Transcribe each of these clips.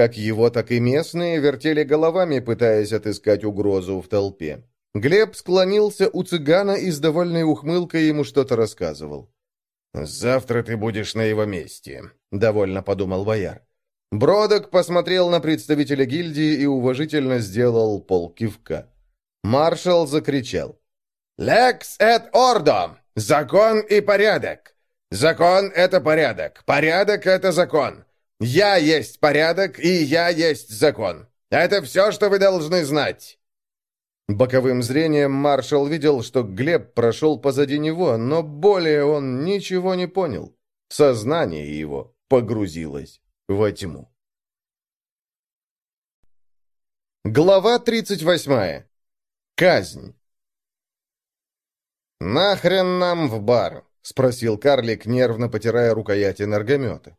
Как его, так и местные вертели головами, пытаясь отыскать угрозу в толпе. Глеб склонился у цыгана и с довольной ухмылкой ему что-то рассказывал. «Завтра ты будешь на его месте», — довольно подумал бояр. Бродок посмотрел на представителя гильдии и уважительно сделал полкивка. Маршал закричал. «Лекс эт ордо! Закон и порядок! Закон — это порядок, порядок — это закон. Я есть порядок, и я есть закон. Это все, что вы должны знать!» Боковым зрением маршал видел, что Глеб прошел позади него, но более он ничего не понял. Сознание его погрузилось во тьму. Глава 38. Казнь. «Нахрен нам в бар?» — спросил карлик, нервно потирая рукоять энергомета.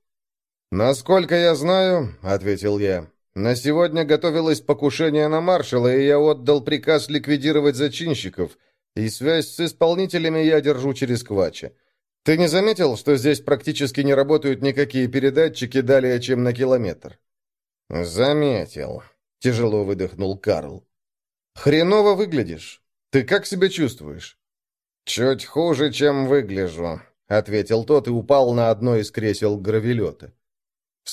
«Насколько я знаю», — ответил я, на сегодня готовилось покушение на маршала, и я отдал приказ ликвидировать зачинщиков, и связь с исполнителями я держу через Квача. Ты не заметил, что здесь практически не работают никакие передатчики далее, чем на километр?» «Заметил», — тяжело выдохнул Карл. «Хреново выглядишь. Ты как себя чувствуешь?» «Чуть хуже, чем выгляжу», — ответил тот и упал на одно из кресел гравелета.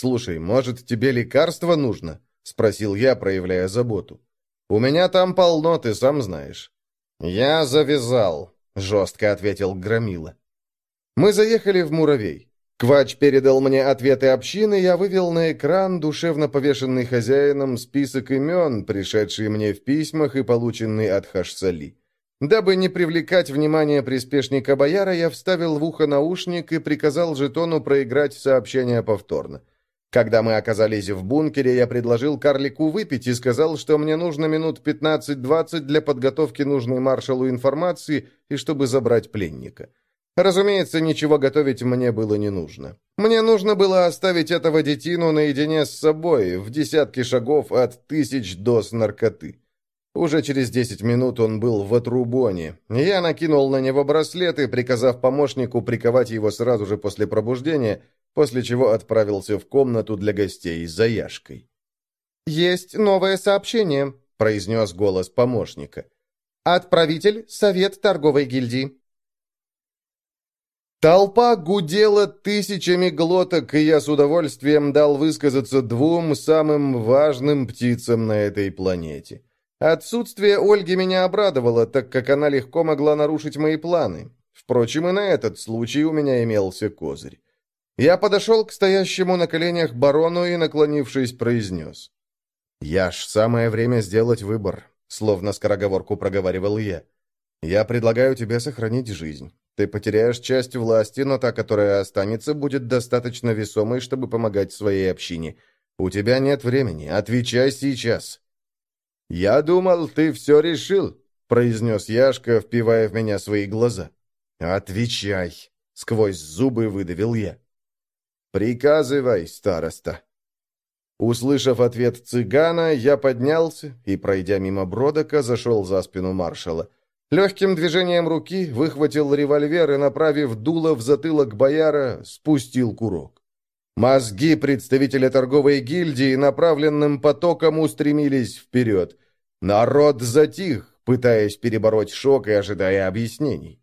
«Слушай, может, тебе лекарство нужно?» — спросил я, проявляя заботу. «У меня там полно, ты сам знаешь». «Я завязал», — жестко ответил Громила. Мы заехали в Муравей. Квач передал мне ответы общины, я вывел на экран, душевно повешенный хозяином, список имен, пришедшие мне в письмах и полученный от Хашсали. Дабы не привлекать внимание приспешника бояра, я вставил в ухо наушник и приказал жетону проиграть сообщение повторно. Когда мы оказались в бункере, я предложил карлику выпить и сказал, что мне нужно минут 15-20 для подготовки нужной маршалу информации и чтобы забрать пленника. Разумеется, ничего готовить мне было не нужно. Мне нужно было оставить этого детину наедине с собой, в десятки шагов от тысяч доз наркоты. Уже через десять минут он был в отрубоне. Я накинул на него браслеты, приказав помощнику приковать его сразу же после пробуждения, после чего отправился в комнату для гостей за Яшкой. «Есть новое сообщение», — произнес голос помощника. «Отправитель — Совет торговой гильдии». Толпа гудела тысячами глоток, и я с удовольствием дал высказаться двум самым важным птицам на этой планете. Отсутствие Ольги меня обрадовало, так как она легко могла нарушить мои планы. Впрочем, и на этот случай у меня имелся козырь. Я подошел к стоящему на коленях барону и, наклонившись, произнес. «Яш, самое время сделать выбор», — словно скороговорку проговаривал я. «Я предлагаю тебе сохранить жизнь. Ты потеряешь часть власти, но та, которая останется, будет достаточно весомой, чтобы помогать своей общине. У тебя нет времени. Отвечай сейчас». «Я думал, ты все решил», — произнес Яшка, впивая в меня свои глаза. «Отвечай», — сквозь зубы выдавил я. «Приказывай, староста». Услышав ответ цыгана, я поднялся и, пройдя мимо Бродока, зашел за спину маршала. Легким движением руки выхватил револьвер и, направив дуло в затылок бояра, спустил курок. Мозги представителя торговой гильдии направленным потоком устремились вперед. Народ затих, пытаясь перебороть шок и ожидая объяснений.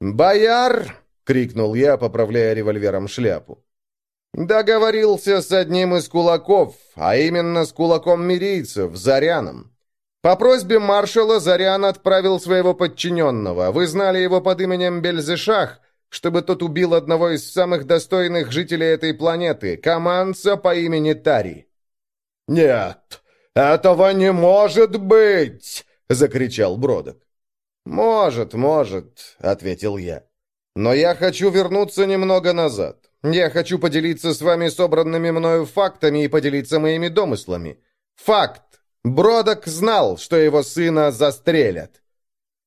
«Бояр!» — крикнул я, поправляя револьвером шляпу. Договорился с одним из кулаков, а именно с кулаком мирийцев, Заряном. По просьбе маршала Зарян отправил своего подчиненного. Вы знали его под именем Бельзешах, чтобы тот убил одного из самых достойных жителей этой планеты, команца по имени Тари. «Нет, этого не может быть!» — закричал Бродок. «Может, может», — ответил я. «Но я хочу вернуться немного назад. Я хочу поделиться с вами собранными мною фактами и поделиться моими домыслами. Факт. Бродок знал, что его сына застрелят.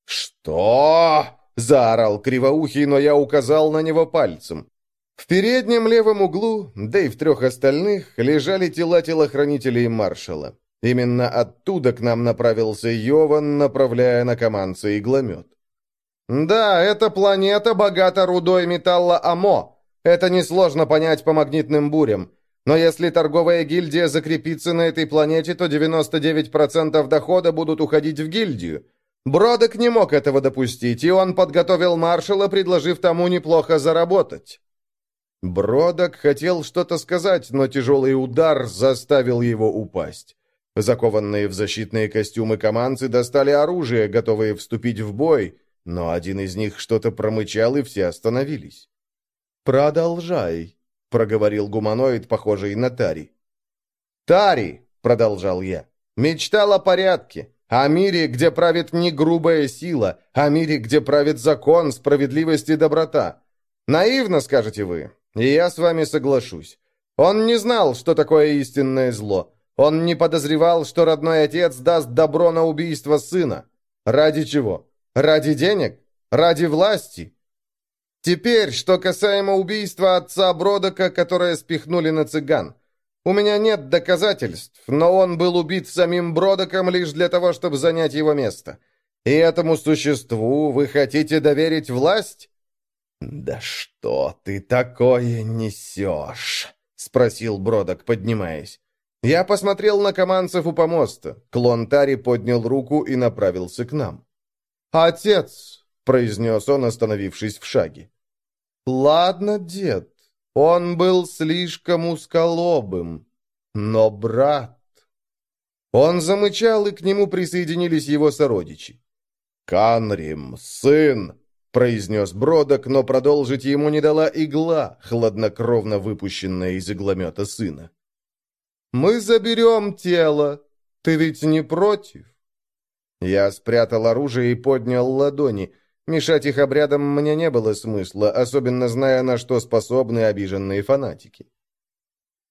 «Что?» — заорал Кривоухий, но я указал на него пальцем. В переднем левом углу, да и в трех остальных, лежали тела телохранителей маршала. Именно оттуда к нам направился Йован, направляя на командца игломет. «Да, эта планета богата рудой металла АМО», это несложно понять по магнитным бурям. Но если торговая гильдия закрепится на этой планете, то 99% дохода будут уходить в гильдию. Бродок не мог этого допустить, и он подготовил маршала, предложив тому неплохо заработать. Бродок хотел что-то сказать, но тяжелый удар заставил его упасть. Закованные в защитные костюмы команцы достали оружие, готовые вступить в бой, но один из них что-то промычал, и все остановились. «Продолжай», — проговорил гуманоид, похожий на Тари. «Тари», — продолжал я, — «мечтал о порядке, о мире, где правит не грубая сила, о мире, где правит закон, справедливость и доброта. Наивно, скажете вы, и я с вами соглашусь. Он не знал, что такое истинное зло. Он не подозревал, что родной отец даст добро на убийство сына. Ради чего? Ради денег? Ради власти? Теперь, что касаемо убийства отца Бродока, которое спихнули на цыган. У меня нет доказательств, но он был убит самим Бродоком лишь для того, чтобы занять его место. И этому существу вы хотите доверить власть? «Да что ты такое несешь?» — спросил Бродок, поднимаясь. Я посмотрел на командцев у помоста. Клон Тари поднял руку и направился к нам. «Отец!» — произнес он, остановившись в шаге. «Ладно, дед, он был слишком узколобым, но брат...» Он замычал, и к нему присоединились его сородичи. «Канрим, сын!» — произнес Бродок, но продолжить ему не дала игла, хладнокровно выпущенная из игломета сына. «Мы заберем тело. Ты ведь не против?» Я спрятал оружие и поднял ладони. Мешать их обрядам мне не было смысла, особенно зная, на что способны обиженные фанатики.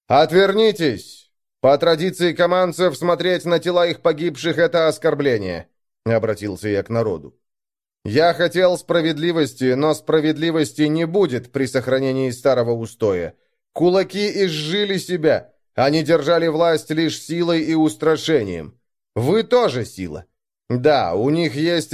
«Отвернитесь! По традиции командцев, смотреть на тела их погибших — это оскорбление», — обратился я к народу. Я хотел справедливости, но справедливости не будет при сохранении старого устоя. Кулаки изжили себя. Они держали власть лишь силой и устрашением. Вы тоже сила. Да, у них есть